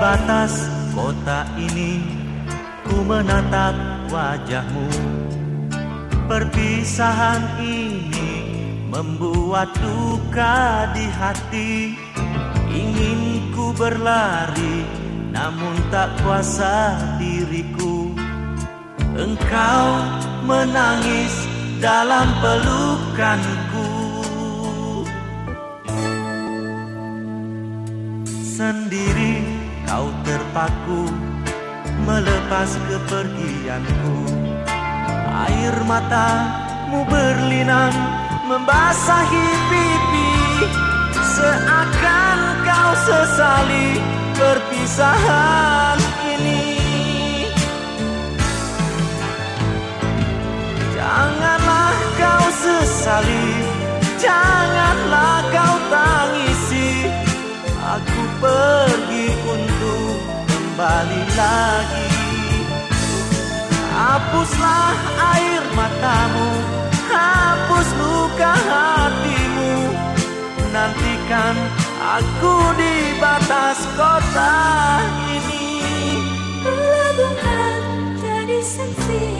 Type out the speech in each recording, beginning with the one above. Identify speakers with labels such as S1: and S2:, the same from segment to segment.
S1: batas kota ini Ku menatap wajahmu. Perpisahan ini membuat duka di hati. Ingin ku berlari namun tak kuasa diriku. Engkau menangis dalam pelukanku. Sendiri kau terpaku melepas kepergianku. Air matamu berlinang membasahi pipi. Seakan kau sesali perpisahan ini. Janganlah kau sesali Janganlah kau tangisi. Aku pergi kembali lagi. Hapuslah air matamu Hapus luka hatimu. Nantikan aku di batas kota ini.
S2: Pelabuhan jadi sepi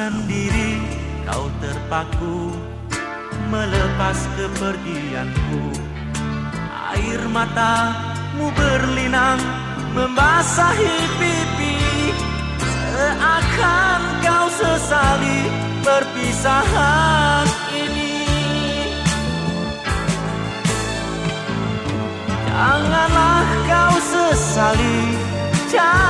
S1: Sendiri kau terpaku melepas kepergianku. Air matamu berlinang membasahi pipi Seakan kau sesali perpisahan ini. Janganlah kau sesali Janganlah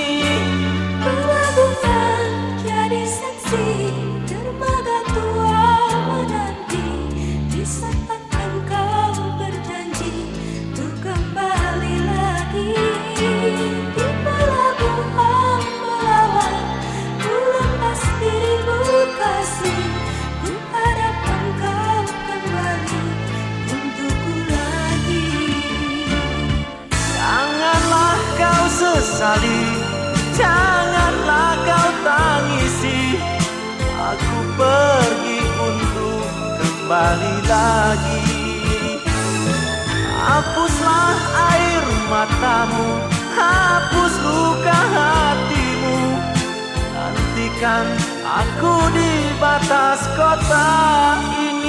S1: sesali Janganlah kau tangisi. Aku pergi untuk kembali lagi. Hapuslah air matamu Hapus luka hatimu. Nantikan aku di batas kota ini